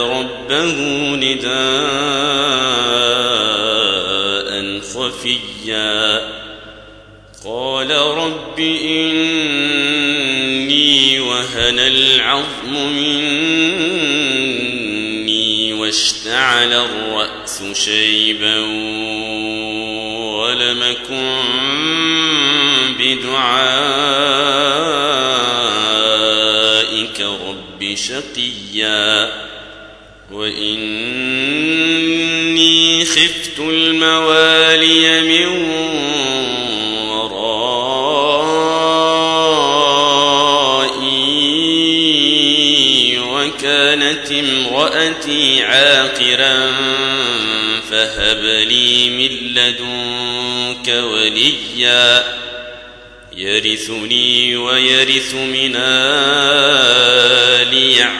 ربه نداء خفيا. قال رب إني وهن العظم مني واشتعل الرأس شيبا ولم أكن بدعائك رب شقيا. وإني خفت الموالي من ورائي وكانت امرأتي عاقرا فهب لي من لدنك وليا يرثني ويرث من آل يعقوب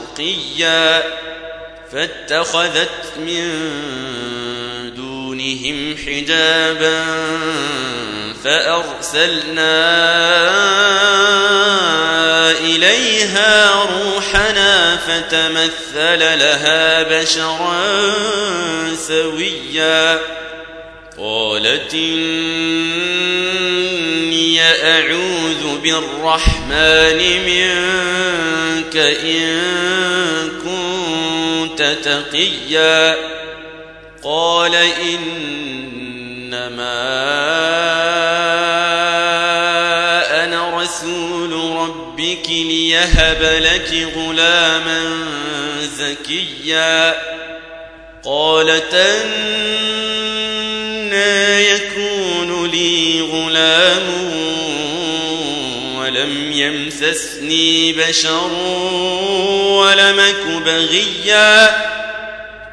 شرقيا فاتخذت من دونهم حجابا فأرسلنا إليها روحنا فتمثل لها بشرا سويا قالت إني أعوذ بالرحمن منك إن كنت تقيا. قال إنما أنا رسول ربك ليهب لك غلاما زكيا. قالت أنا يكون لي غلام ولم يمسسني بشر ولمك بغيا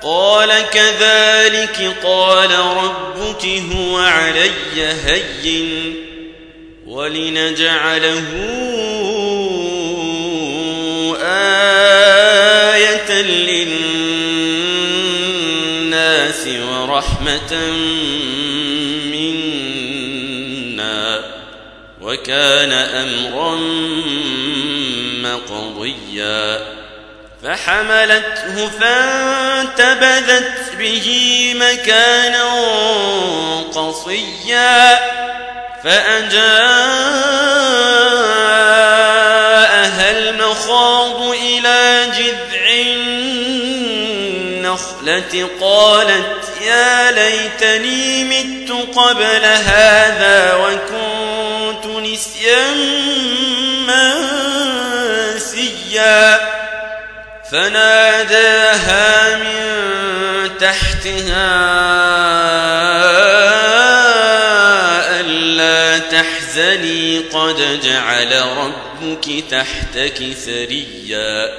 قال كذلك قال ربك هو علي هين ولنجعله آية للناس ورحمة وكان أمرا مقضيا. فحملته فانتبذت به مكانا قصيا. فأجاءها المخاض إلى جذع النخلة قالت يا ليتني مت قبل هذا وكنت نسيا منسيا فناداها من تحتها ألا تحزني قد جعل ربك تحتك سريا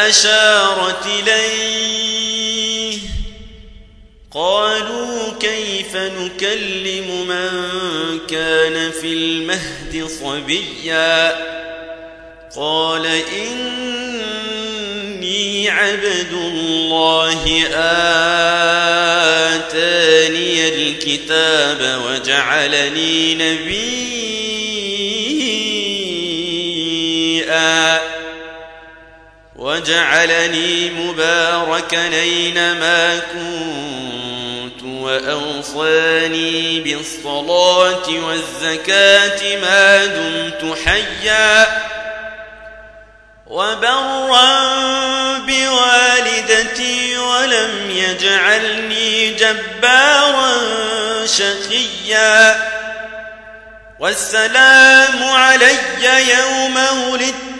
فأشارت إليه. قالوا كيف نكلم من كان في المهد صبيا؟ قال إني عبد الله آتاني الكتاب وجعلني نبيا. وجعلني مباركا اينما كنت وأوصاني بالصلاة والزكاة ما دمت حيا وبرا بوالدتي ولم يجعلني جبارا شقيا والسلام علي يوم ولدت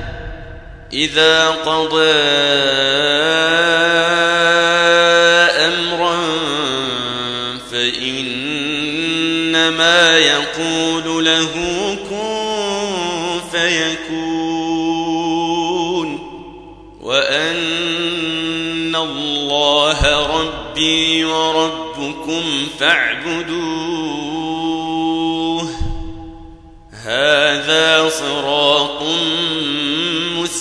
إذا قضى أمرا فإنما يقول له كن فيكون وأن الله ربي وربكم فاعبدوه هذا صراط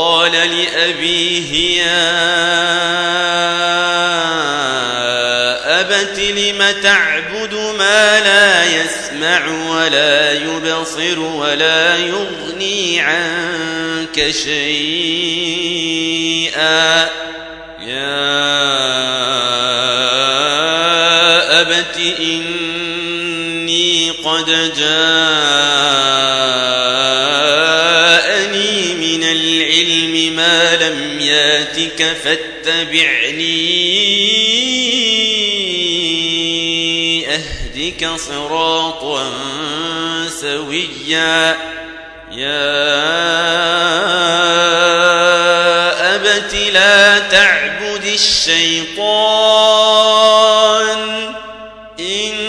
قال لأبيه يا أبت لم تعبد ما لا يسمع ولا يبصر ولا يغني عنك شيئا. يا أبت إني قد من العلم ما لم ياتك فاتبعني. أهدك صراطا سويا. يا أبت لا تعبد الشيطان. إن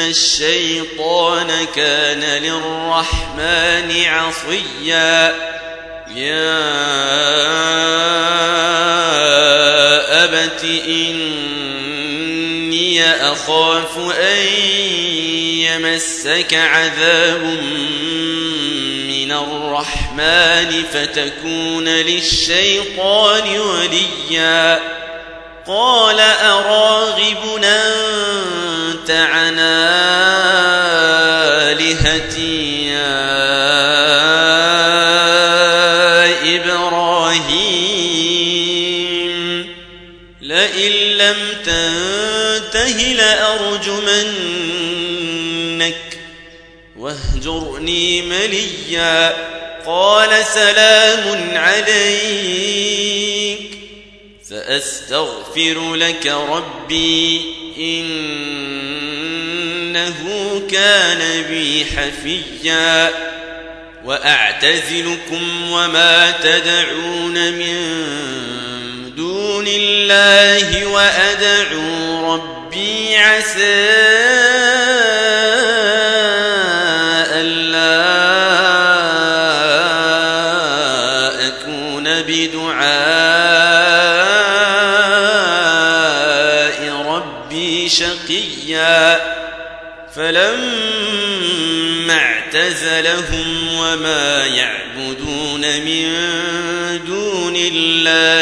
الشيطان كان للرحمن عصيا. يا أبت إني أخاف أن يمسك عذاب من الرحمن فتكون للشيطان وليا. قال أراغب أنت عن آلهتي يا إبراهيم. لئن لم تنته لأرجمنك. واهجرني مليا. قال سلام عليك. سأستغفر لك ربي. إنه كان بي حفيا. وأعتزلكم وما تدعون من دون الله وأدعو ربي عسى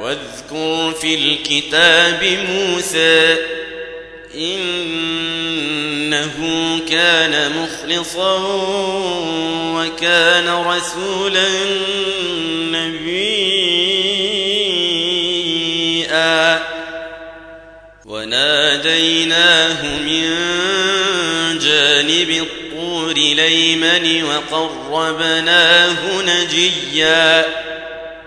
واذكر في الكتاب موسى إنه كان مخلصا وكان رسولا نبيا. وناديناه من جانب الطور ليمن وقربناه نجيا.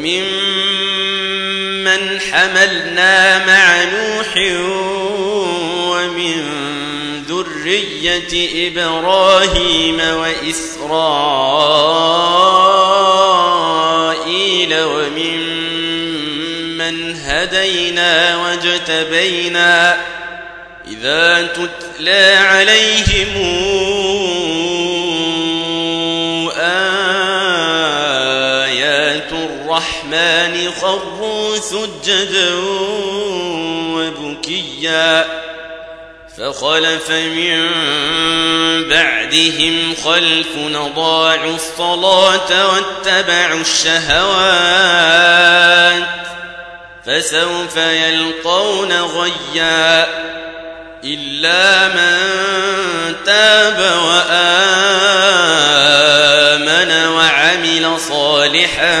وممن حملنا مع نوح ومن ذرية إبراهيم وإسرائيل وممن هدينا واجتبينا إذا تتلى عليهم سجدا وبكيا فخلف من بعدهم خلف نضاعوا الصلاة واتبعوا الشهوات فسوف يلقون غيا إلا من تاب وآمن وعمل صالحا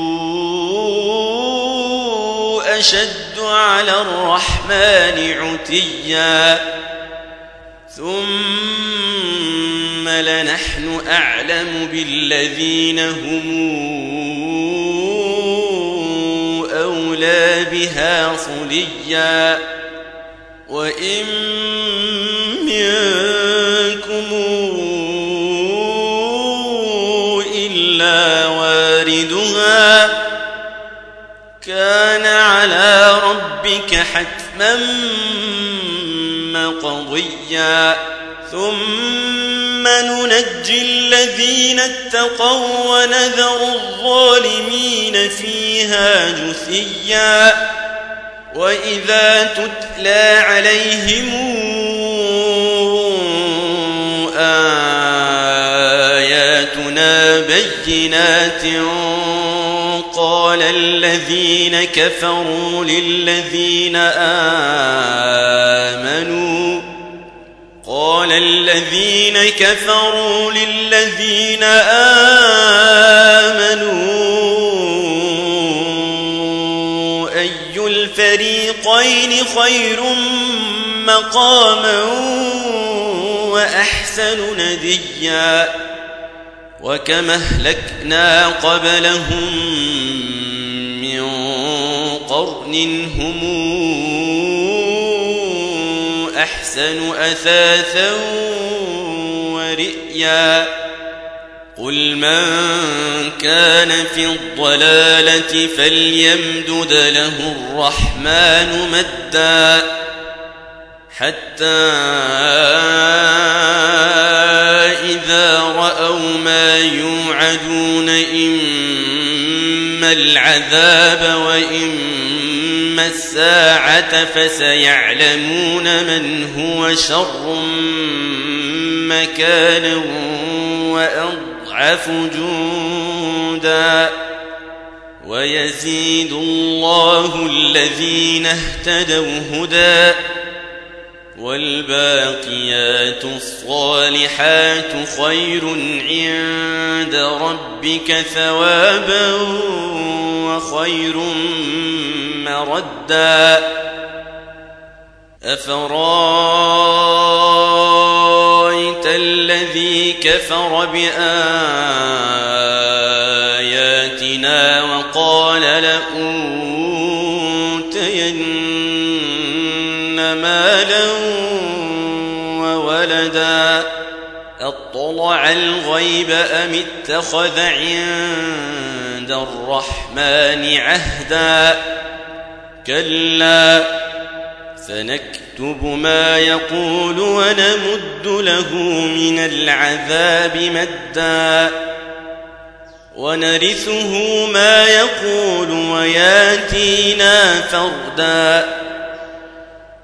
أشد على الرحمن عتيا. ثم لنحن أعلم بالذين هم أولى بها صليا. وإن منكم إلا واردها كان على ربك حتما مقضيا. ثم ننجي الذين اتقوا ونذر الظالمين فيها جثيا. وإذا تتلى عليهم آياتنا بينات قال الذين كفروا للذين آمنوا قال الذين كفروا للذين آمنوا أي الفريقين خير مقاما وأحسن نديا؟ وكما أهلكنا قبلهم من قرن هم أحسن أثاثا ورئيا. قل من كان في الضلالة فليمدد له الرحمن مدا. حتى إذا رأوا ما يوعدون إما العذاب وإما الساعة فسيعلمون من هو شر مكانا وأضعف جندا ويزيد الله الذين اهتدوا هدى والباقيات الصالحات خير عند ربك ثوابا وخير مردا. أفرأيت الذي كفر بآياتنا وقال لأوتين الغيب أم اتخذ عند الرحمن عهدا كلا سنكتب ما يقول ونمد له من العذاب مدا ونرثه ما يقول وياتينا فردا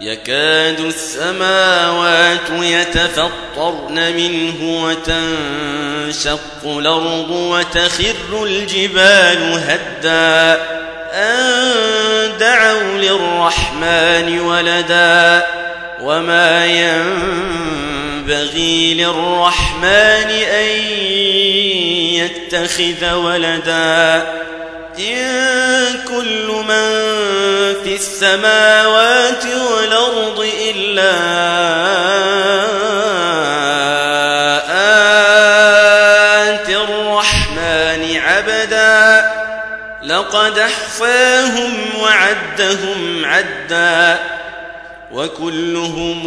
يكاد السماوات يتفطرن منه وتنشق الأرض وتخر الجبال هدا. أن دعوا للرحمن ولدا. وما ينبغي للرحمن أن يتخذ ولدا. إن كل من في السماوات والأرض إلا آتي الرحمن عبدا لقد أحصاهم وعدهم عدا وكلهم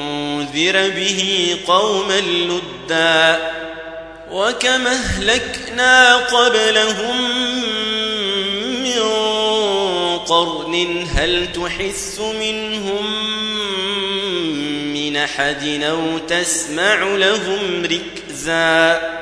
وتنذر به قوما لدا وكما أهلكنا قبلهم من قرن هل تحس منهم من أحد أو تسمع لهم ركزاً